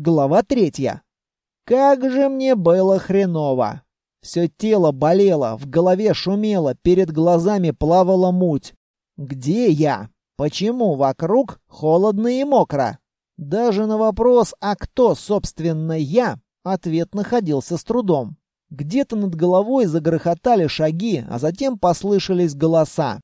Глава третья. Как же мне было хреново. Все тело болело, в голове шумело, перед глазами плавала муть. Где я? Почему вокруг холодно и мокро? Даже на вопрос «А кто, собственно, я?» ответ находился с трудом. Где-то над головой загрохотали шаги, а затем послышались голоса.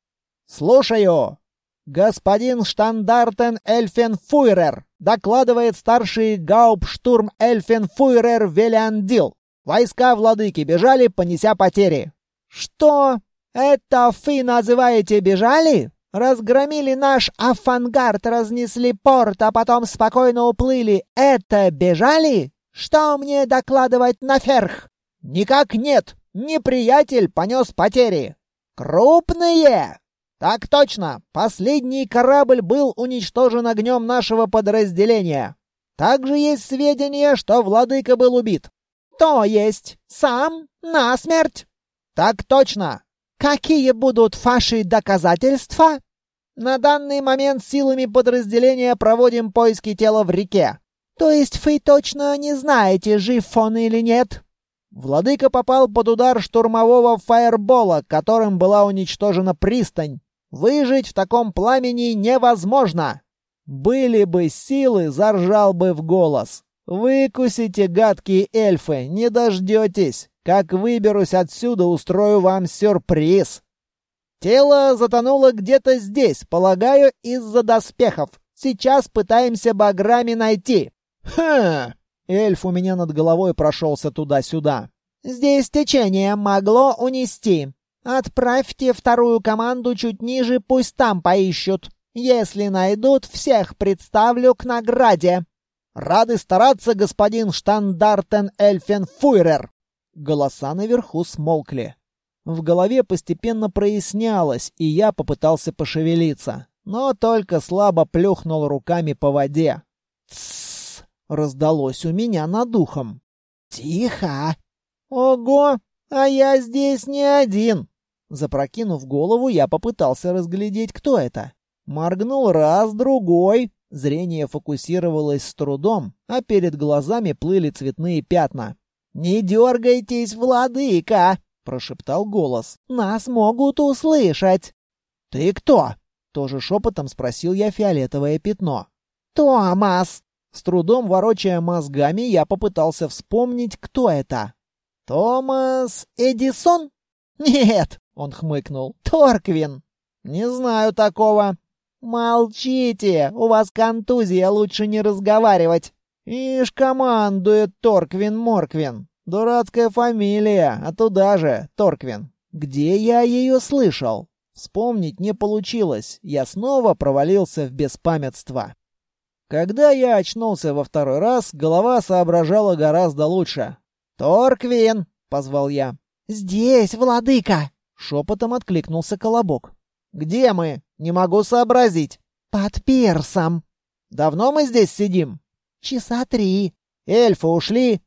«Слушаю!» «Господин Штандартен Эльфенфуйрер!» Докладывает старший гауптштурм Эльфенфуйрер Велиандил. Войска владыки бежали, понеся потери. «Что? Это вы называете бежали?» Разгромили наш авангард, разнесли порт, а потом спокойно уплыли. Это бежали? Что мне докладывать наверх? Никак нет. Неприятель понес потери. Крупные? Так точно. Последний корабль был уничтожен огнем нашего подразделения. Также есть сведения, что владыка был убит. То есть сам на смерть? Так точно. Какие будут ваши доказательства? На данный момент силами подразделения проводим поиски тела в реке. То есть вы точно не знаете, жив он или нет? Владыка попал под удар штурмового фаербола, которым была уничтожена пристань. Выжить в таком пламени невозможно. Были бы силы, заржал бы в голос. Выкусите, гадкие эльфы, не дождетесь. Как выберусь отсюда, устрою вам сюрприз. Тело затонуло где-то здесь, полагаю, из-за доспехов. Сейчас пытаемся баграми найти. Ха! Эльф у меня над головой прошелся туда-сюда. Здесь течение могло унести. Отправьте вторую команду чуть ниже, пусть там поищут. Если найдут, всех представлю к награде. Рады стараться, господин Штандартен Эльфенфуйрер. Голоса наверху смолкли. В голове постепенно прояснялось, и я попытался пошевелиться, но только слабо плюхнул руками по воде. «Тссс!» — раздалось у меня над духом. «Тихо!» «Ого! А я здесь не один!» Запрокинув голову, я попытался разглядеть, кто это. Моргнул раз, другой. Зрение фокусировалось с трудом, а перед глазами плыли цветные пятна. «Не дергайтесь, владыка!» — прошептал голос. «Нас могут услышать!» «Ты кто?» — тоже шепотом спросил я фиолетовое пятно. «Томас!» С трудом ворочая мозгами, я попытался вспомнить, кто это. «Томас Эдисон?» «Нет!» — он хмыкнул. «Торквин!» «Не знаю такого!» «Молчите! У вас контузия, лучше не разговаривать!» «Ишь, командует Торквин-Морквин!» Дурацкая фамилия, а туда же, Торквин. Где я ее слышал? Вспомнить не получилось. Я снова провалился в беспамятство. Когда я очнулся во второй раз, голова соображала гораздо лучше. «Торквин!» — позвал я. «Здесь, владыка!» — шепотом откликнулся Колобок. «Где мы? Не могу сообразить». «Под персом». «Давно мы здесь сидим?» «Часа три». «Эльфы ушли?»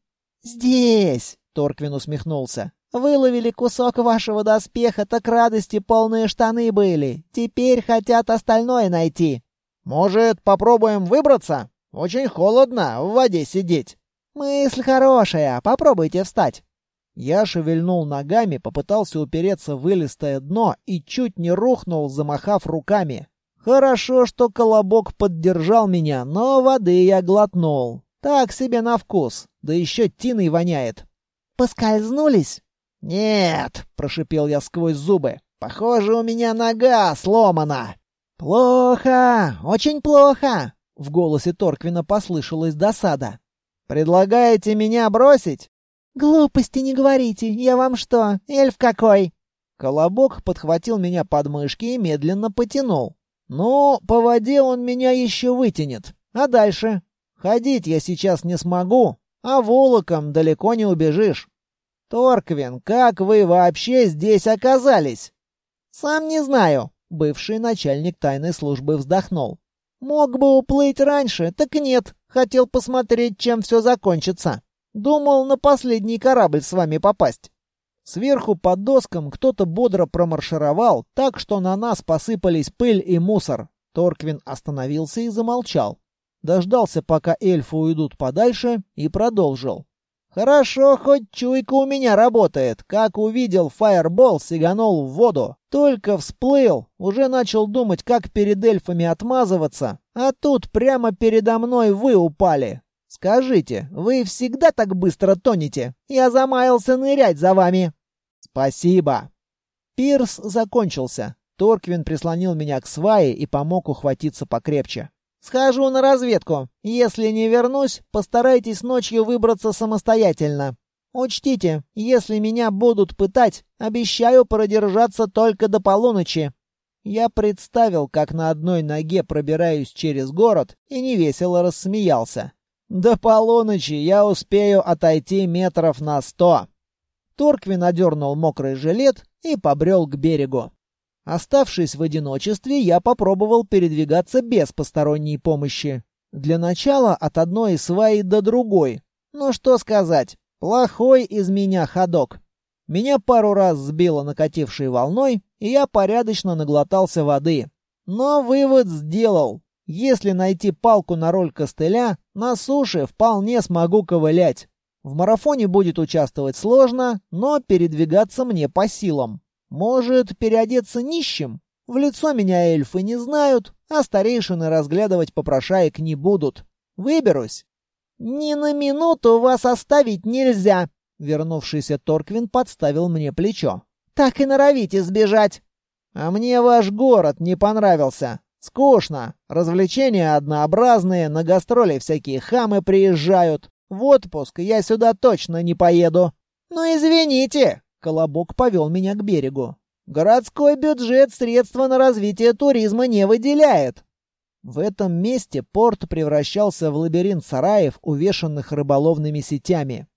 «Здесь!» — Торквин усмехнулся. «Выловили кусок вашего доспеха, так радости полные штаны были. Теперь хотят остальное найти». «Может, попробуем выбраться? Очень холодно в воде сидеть». «Мысль хорошая. Попробуйте встать». Я шевельнул ногами, попытался упереться в вылистое дно и чуть не рухнул, замахав руками. Хорошо, что колобок поддержал меня, но воды я глотнул. Так себе на вкус, да еще тиной воняет. Поскользнулись? Нет, прошипел я сквозь зубы. Похоже, у меня нога сломана. Плохо, очень плохо. В голосе Торквина послышалась досада. Предлагаете меня бросить? Глупости не говорите. Я вам что, эльф какой? Колобок подхватил меня под мышки и медленно потянул. Ну, по воде он меня еще вытянет. А дальше? Ходить я сейчас не смогу, а волоком далеко не убежишь. Торквин, как вы вообще здесь оказались? Сам не знаю. Бывший начальник тайной службы вздохнул. Мог бы уплыть раньше, так нет. Хотел посмотреть, чем все закончится. Думал на последний корабль с вами попасть. Сверху под доскам кто-то бодро промаршировал, так что на нас посыпались пыль и мусор. Торквин остановился и замолчал. дождался, пока эльфы уйдут подальше, и продолжил. Хорошо, хоть чуйка у меня работает. Как увидел фаербол, сиганул в воду. Только всплыл, уже начал думать, как перед эльфами отмазываться. А тут прямо передо мной вы упали. Скажите, вы всегда так быстро тонете? Я замаялся нырять за вами. Спасибо. Пирс закончился. Торквин прислонил меня к свае и помог ухватиться покрепче. Схожу на разведку. Если не вернусь, постарайтесь ночью выбраться самостоятельно. Учтите, если меня будут пытать, обещаю продержаться только до полуночи. Я представил, как на одной ноге пробираюсь через город, и невесело рассмеялся. До полуночи я успею отойти метров на сто. Торквин одернул мокрый жилет и побрел к берегу. Оставшись в одиночестве, я попробовал передвигаться без посторонней помощи. Для начала от одной сваи до другой. Ну что сказать, плохой из меня ходок. Меня пару раз сбило накатившей волной, и я порядочно наглотался воды. Но вывод сделал. Если найти палку на роль костыля, на суше вполне смогу ковылять. В марафоне будет участвовать сложно, но передвигаться мне по силам. Может, переодеться нищим? В лицо меня эльфы не знают, а старейшины разглядывать попрошаек не будут. Выберусь. Ни на минуту вас оставить нельзя. Вернувшийся Торквин подставил мне плечо. Так и норовите сбежать. А мне ваш город не понравился. Скучно. Развлечения однообразные, на гастроли всякие хамы приезжают. В отпуск я сюда точно не поеду. Ну извините, Колобок повел меня к берегу. «Городской бюджет средства на развитие туризма не выделяет». В этом месте порт превращался в лабиринт сараев, увешанных рыболовными сетями.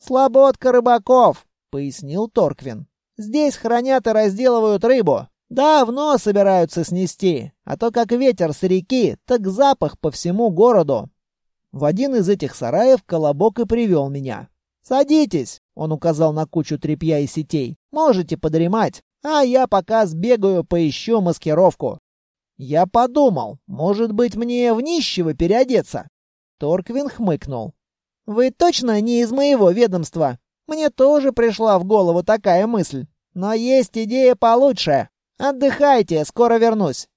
«Слободка рыбаков», — пояснил Торквин. «Здесь хранят и разделывают рыбу. Давно собираются снести, а то как ветер с реки, так запах по всему городу». В один из этих сараев Колобок и привел меня. «Садитесь!» — он указал на кучу тряпья и сетей. «Можете подремать, а я пока сбегаю поищу маскировку». Я подумал, может быть, мне в нищего переодеться? Торквин хмыкнул. «Вы точно не из моего ведомства? Мне тоже пришла в голову такая мысль. Но есть идея получше. Отдыхайте, скоро вернусь».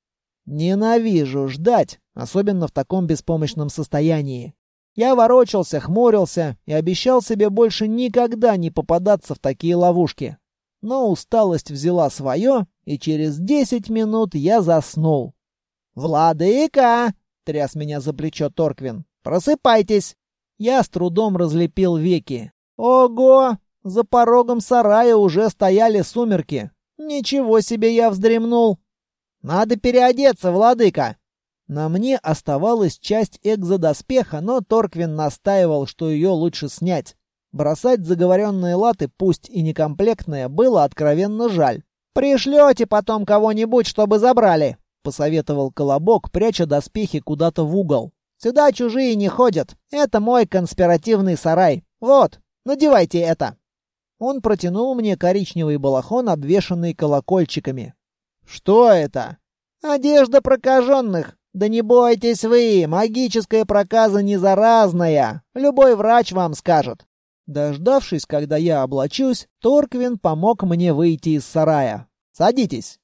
Ненавижу ждать, особенно в таком беспомощном состоянии. Я ворочался, хмурился и обещал себе больше никогда не попадаться в такие ловушки. Но усталость взяла свое, и через десять минут я заснул. «Владыка!» — тряс меня за плечо Торквин. «Просыпайтесь!» Я с трудом разлепил веки. «Ого! За порогом сарая уже стояли сумерки. Ничего себе я вздремнул!» «Надо переодеться, владыка!» На мне оставалась часть экзодоспеха, но Торквин настаивал, что ее лучше снять. Бросать заговоренные латы, пусть и некомплектные, было откровенно жаль. «Пришлете потом кого-нибудь, чтобы забрали», — посоветовал Колобок, пряча доспехи куда-то в угол. «Сюда чужие не ходят. Это мой конспиративный сарай. Вот, надевайте это». Он протянул мне коричневый балахон, обвешанный колокольчиками. «Что это?» «Одежда прокаженных. «Да не бойтесь вы, магическая проказа не заразная. Любой врач вам скажет». Дождавшись, когда я облачусь, Торквин помог мне выйти из сарая. «Садитесь».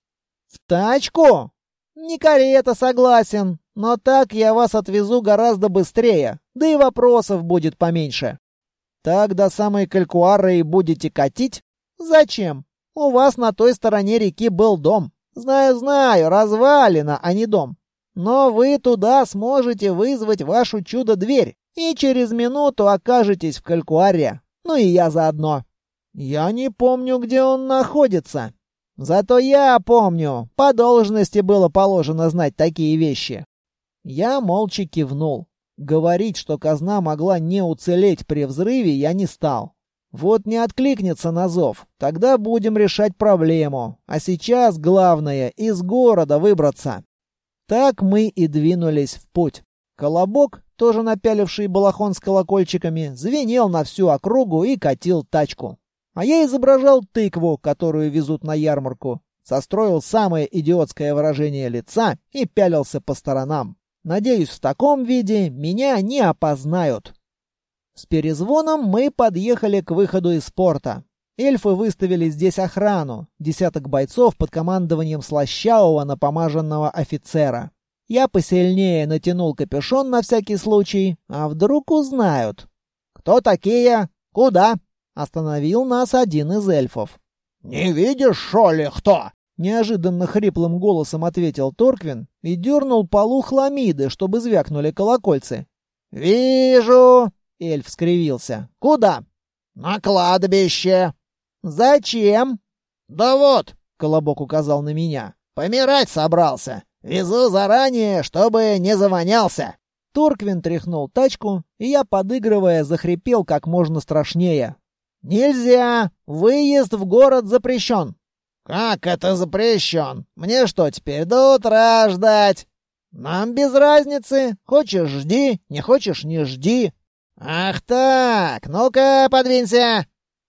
«В тачку?» «Не карета, согласен, но так я вас отвезу гораздо быстрее, да и вопросов будет поменьше». «Так до самой Калькуары и будете катить?» «Зачем? У вас на той стороне реки был дом. Знаю-знаю, развалина, а не дом. Но вы туда сможете вызвать вашу чудо-дверь, и через минуту окажетесь в Калькуаре. Ну и я заодно. Я не помню, где он находится. Зато я помню, по должности было положено знать такие вещи. Я молча кивнул. Говорить, что казна могла не уцелеть при взрыве, я не стал. Вот не откликнется на зов, тогда будем решать проблему. А сейчас главное — из города выбраться. Так мы и двинулись в путь. Колобок, тоже напяливший балахон с колокольчиками, звенел на всю округу и катил тачку. А я изображал тыкву, которую везут на ярмарку. Состроил самое идиотское выражение лица и пялился по сторонам. Надеюсь, в таком виде меня не опознают. С перезвоном мы подъехали к выходу из порта. Эльфы выставили здесь охрану, десяток бойцов под командованием слащавого напомаженного офицера. Я посильнее натянул капюшон на всякий случай, а вдруг узнают. «Кто такие? Куда?» — остановил нас один из эльфов. «Не видишь, шо ли, кто?» Неожиданно хриплым голосом ответил Торквин и дернул полу хламиды, чтобы звякнули колокольцы. «Вижу!» — эльф скривился. «Куда?» «На кладбище». «Зачем?» «Да вот!» — Колобок указал на меня. «Помирать собрался. Везу заранее, чтобы не завонялся». Торквин тряхнул тачку, и я, подыгрывая, захрипел как можно страшнее. «Нельзя! Выезд в город запрещен!» «Как это запрещен? Мне что, теперь до утра ждать?» «Нам без разницы. Хочешь — жди, не хочешь — не жди». «Ах так! Ну-ка, подвинься!»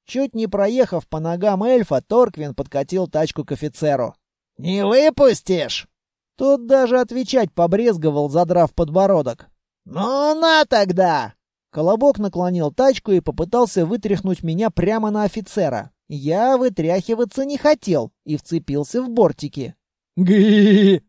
Чуть не проехав по ногам эльфа, Торквин подкатил тачку к офицеру. «Не выпустишь?» Тот даже отвечать побрезговал, задрав подбородок. «Ну на тогда!» Колобок наклонил тачку и попытался вытряхнуть меня прямо на офицера. Я вытряхиваться не хотел и вцепился в бортики. «Гы!»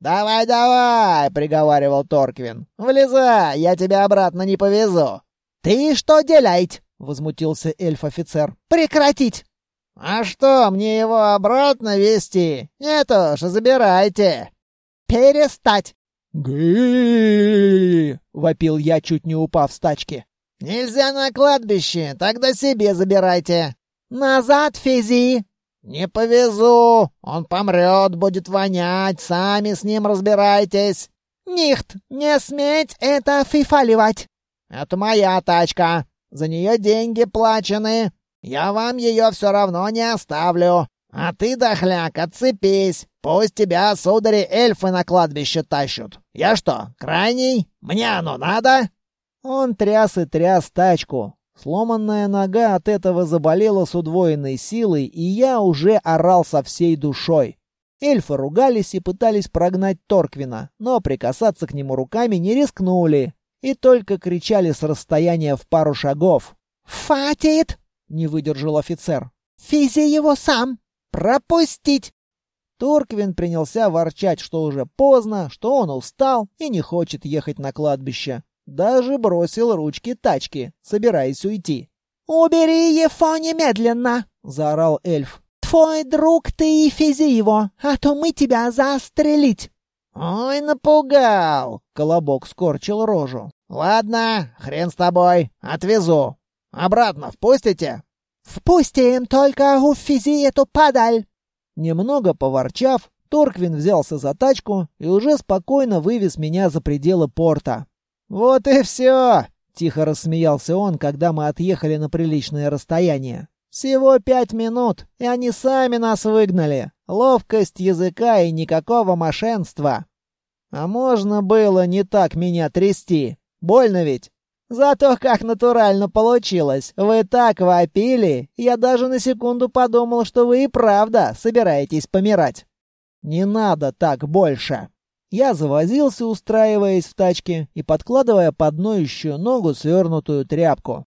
«Давай, давай!» — приговаривал Торквин. «Влезай, я тебя обратно не повезу!» «Ты что делать?» — возмутился эльф-офицер. «Прекратить!» «А что, мне его обратно везти? Нет уж, забирайте!» «Перестать!» «Гы!» — вопил я, чуть не упав с тачки. «Нельзя на кладбище, тогда себе забирайте!» «Назад, Физи!» «Не повезу! Он помрет, будет вонять, сами с ним разбирайтесь!» «Нихт! Не сметь это фифаливать!» «Это моя тачка! За нее деньги плачены! Я вам ее все равно не оставлю! А ты, дохляк, отцепись! Пусть тебя, судари, эльфы на кладбище тащут! Я что, крайний? Мне оно надо?» Он тряс и тряс тачку, Сломанная нога от этого заболела с удвоенной силой, и я уже орал со всей душой. Эльфы ругались и пытались прогнать Торквина, но прикасаться к нему руками не рискнули и только кричали с расстояния в пару шагов. «Фатит!» — не выдержал офицер. «Физи его сам! Пропустить!» Торквин принялся ворчать, что уже поздно, что он устал и не хочет ехать на кладбище. Даже бросил ручки тачки, собираясь уйти. «Убери его немедленно!» — заорал эльф. «Твой друг ты и физи его, а то мы тебя застрелить!» «Ой, напугал!» — Колобок скорчил рожу. «Ладно, хрен с тобой, отвезу. Обратно впустите?» «Впустим, только у физи эту падаль!» Немного поворчав, Торквин взялся за тачку и уже спокойно вывез меня за пределы порта. «Вот и все!» — тихо рассмеялся он, когда мы отъехали на приличное расстояние. «Всего пять минут, и они сами нас выгнали. Ловкость языка и никакого мошенства. А можно было не так меня трясти. Больно ведь?» Зато как натурально получилось. Вы так вопили, я даже на секунду подумал, что вы и правда собираетесь помирать. Не надо так больше. Я завозился, устраиваясь в тачке и подкладывая под ноющую ногу свернутую тряпку.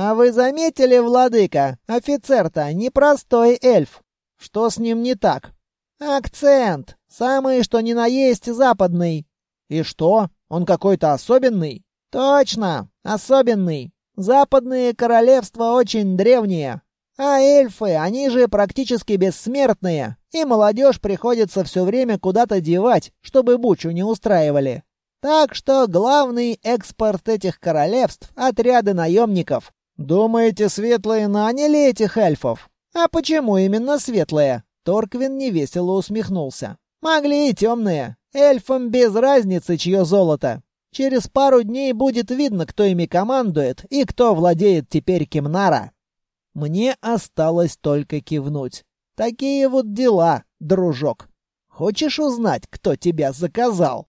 «А вы заметили, владыка, офицер-то непростой эльф. Что с ним не так?» «Акцент. Самый что ни на есть западный». «И что? Он какой-то особенный?» «Точно, особенный. Западные королевства очень древние. А эльфы, они же практически бессмертные, и молодежь приходится все время куда-то девать, чтобы бучу не устраивали. Так что главный экспорт этих королевств — отряды наемников. Думаете, светлые наняли этих эльфов? А почему именно светлые? Торквин невесело усмехнулся. Могли и темные. Эльфам без разницы, чье золото. Через пару дней будет видно, кто ими командует и кто владеет теперь Кимнара. Мне осталось только кивнуть. Такие вот дела, дружок. Хочешь узнать, кто тебя заказал?